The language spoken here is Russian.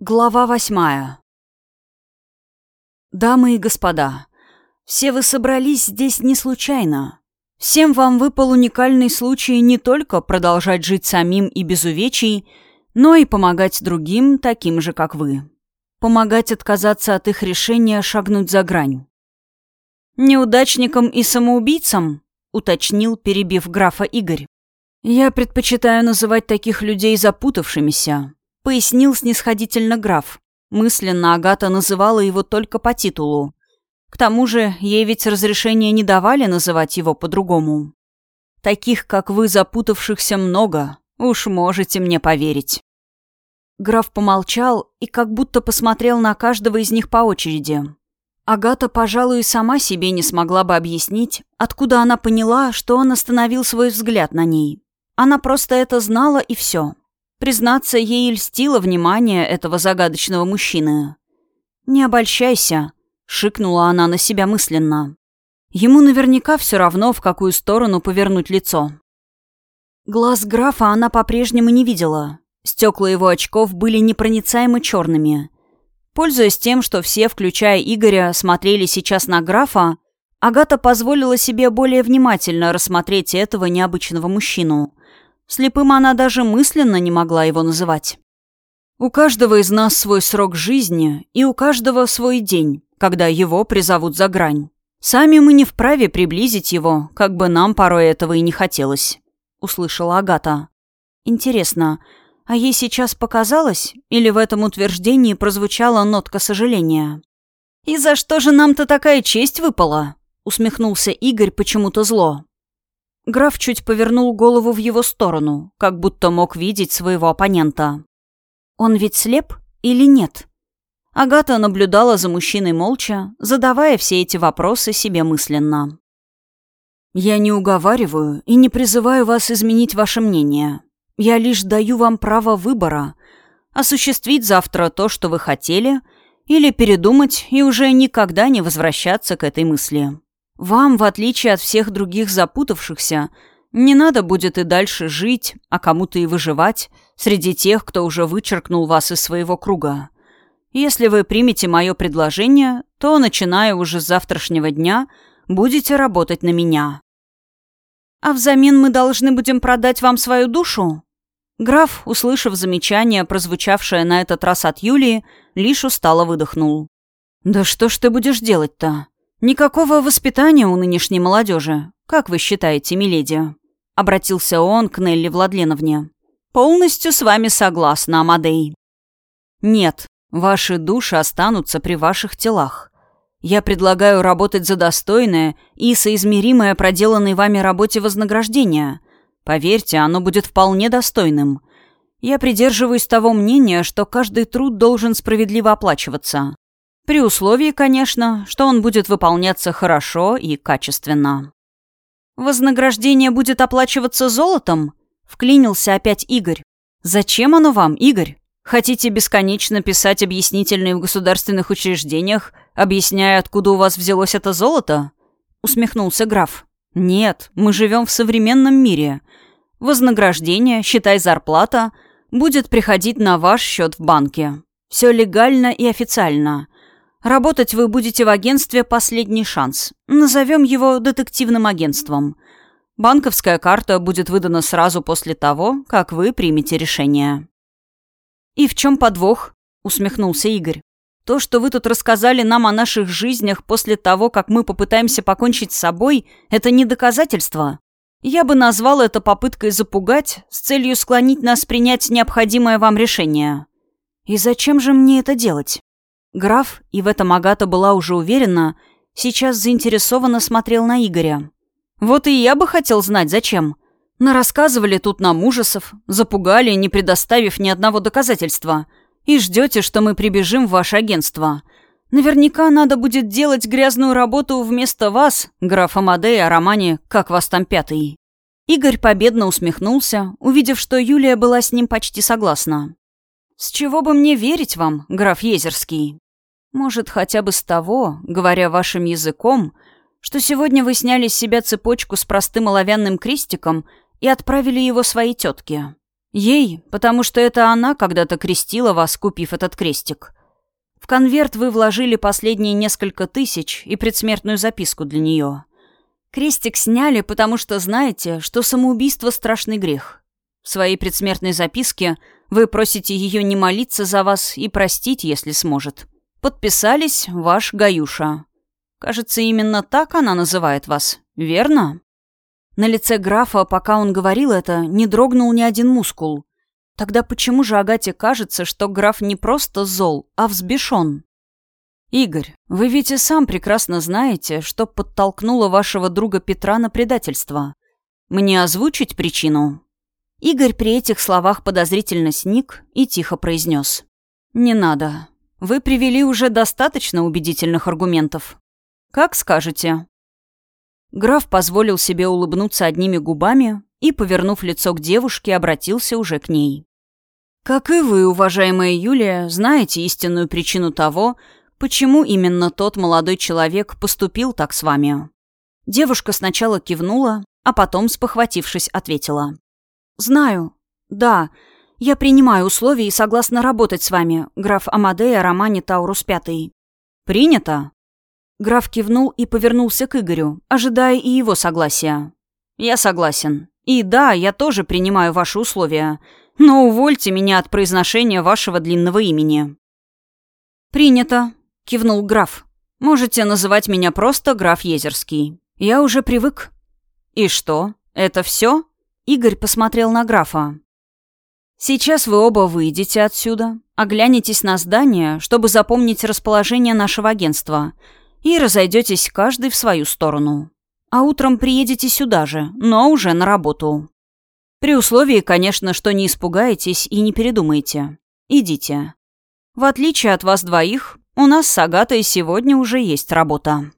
Глава восьмая. Дамы и господа, все вы собрались здесь не случайно. Всем вам выпал уникальный случай не только продолжать жить самим и без увечий, но и помогать другим, таким же, как вы. Помогать отказаться от их решения шагнуть за грань. «Неудачникам и самоубийцам?» — уточнил, перебив графа Игорь. «Я предпочитаю называть таких людей запутавшимися, пояснил снисходительно граф. Мысленно Агата называла его только по титулу. К тому же ей ведь разрешения не давали называть его по-другому. Таких, как вы, запутавшихся много, уж можете мне поверить. Граф помолчал и как будто посмотрел на каждого из них по очереди. Агата, пожалуй, сама себе не смогла бы объяснить, откуда она поняла, что он остановил свой взгляд на ней. Она просто это знала и все. Признаться, ей льстило внимание этого загадочного мужчины. «Не обольщайся», — шикнула она на себя мысленно. Ему наверняка все равно, в какую сторону повернуть лицо. Глаз графа она по-прежнему не видела. Стекла его очков были непроницаемо черными. Пользуясь тем, что все, включая Игоря, смотрели сейчас на графа, Агата позволила себе более внимательно рассмотреть этого необычного мужчину — Слепым она даже мысленно не могла его называть. У каждого из нас свой срок жизни, и у каждого свой день, когда его призовут за грань. Сами мы не вправе приблизить его, как бы нам порой этого и не хотелось», — услышала Агата. «Интересно, а ей сейчас показалось, или в этом утверждении прозвучала нотка сожаления?» «И за что же нам-то такая честь выпала?» — усмехнулся Игорь почему-то зло. Граф чуть повернул голову в его сторону, как будто мог видеть своего оппонента. «Он ведь слеп или нет?» Агата наблюдала за мужчиной молча, задавая все эти вопросы себе мысленно. «Я не уговариваю и не призываю вас изменить ваше мнение. Я лишь даю вам право выбора — осуществить завтра то, что вы хотели, или передумать и уже никогда не возвращаться к этой мысли. Вам, в отличие от всех других запутавшихся, не надо будет и дальше жить, а кому-то и выживать среди тех, кто уже вычеркнул вас из своего круга. Если вы примете мое предложение, то, начиная уже с завтрашнего дня, будете работать на меня. А взамен мы должны будем продать вам свою душу? Граф, услышав замечание, прозвучавшее на этот раз от Юлии, лишь устало выдохнул. «Да что ж ты будешь делать-то?» «Никакого воспитания у нынешней молодежи. Как вы считаете, миледи?» Обратился он к Нелли Владленовне. «Полностью с вами согласна, Амадей». «Нет, ваши души останутся при ваших телах. Я предлагаю работать за достойное и соизмеримое проделанной вами работе вознаграждение. Поверьте, оно будет вполне достойным. Я придерживаюсь того мнения, что каждый труд должен справедливо оплачиваться. При условии, конечно, что он будет выполняться хорошо и качественно. «Вознаграждение будет оплачиваться золотом?» — вклинился опять Игорь. «Зачем оно вам, Игорь? Хотите бесконечно писать объяснительные в государственных учреждениях, объясняя, откуда у вас взялось это золото?» — усмехнулся граф. «Нет, мы живем в современном мире. Вознаграждение, считай зарплата, будет приходить на ваш счет в банке. Все легально и официально. Работать вы будете в агентстве «Последний шанс». Назовем его детективным агентством. Банковская карта будет выдана сразу после того, как вы примете решение. «И в чем подвох?» — усмехнулся Игорь. «То, что вы тут рассказали нам о наших жизнях после того, как мы попытаемся покончить с собой, это не доказательство. Я бы назвал это попыткой запугать с целью склонить нас принять необходимое вам решение. И зачем же мне это делать?» Граф, и в этом Агата была уже уверена, сейчас заинтересованно смотрел на Игоря. «Вот и я бы хотел знать, зачем. Нарассказывали тут нам ужасов, запугали, не предоставив ни одного доказательства. И ждете, что мы прибежим в ваше агентство. Наверняка надо будет делать грязную работу вместо вас, граф Амадей, о романе «Как вас там пятый». Игорь победно усмехнулся, увидев, что Юлия была с ним почти согласна. «С чего бы мне верить вам, граф Езерский?» Может, хотя бы с того, говоря вашим языком, что сегодня вы сняли с себя цепочку с простым оловянным крестиком и отправили его своей тетке. Ей, потому что это она когда-то крестила вас, купив этот крестик. В конверт вы вложили последние несколько тысяч и предсмертную записку для нее. Крестик сняли, потому что знаете, что самоубийство — страшный грех. В своей предсмертной записке вы просите ее не молиться за вас и простить, если сможет. Подписались ваш Гаюша. Кажется, именно так она называет вас, верно? На лице графа, пока он говорил это, не дрогнул ни один мускул. Тогда почему же Агате кажется, что граф не просто зол, а взбешен? «Игорь, вы ведь и сам прекрасно знаете, что подтолкнуло вашего друга Петра на предательство. Мне озвучить причину?» Игорь при этих словах подозрительно сник и тихо произнес. «Не надо. Вы привели уже достаточно убедительных аргументов. Как скажете». Граф позволил себе улыбнуться одними губами и, повернув лицо к девушке, обратился уже к ней. «Как и вы, уважаемая Юлия, знаете истинную причину того, почему именно тот молодой человек поступил так с вами». Девушка сначала кивнула, а потом, спохватившись, ответила. «Знаю. Да. Я принимаю условия и согласна работать с вами, граф Амадея Романе Таурус Пятый». «Принято?» Граф кивнул и повернулся к Игорю, ожидая и его согласия. «Я согласен. И да, я тоже принимаю ваши условия, но увольте меня от произношения вашего длинного имени». «Принято», — кивнул граф. «Можете называть меня просто граф Езерский. Я уже привык». «И что, это все?» Игорь посмотрел на графа. «Сейчас вы оба выйдете отсюда, оглянетесь на здание, чтобы запомнить расположение нашего агентства, и разойдетесь каждый в свою сторону а утром приедете сюда же, но уже на работу. При условии, конечно, что не испугаетесь и не передумаете. Идите. В отличие от вас двоих, у нас с Агатой сегодня уже есть работа.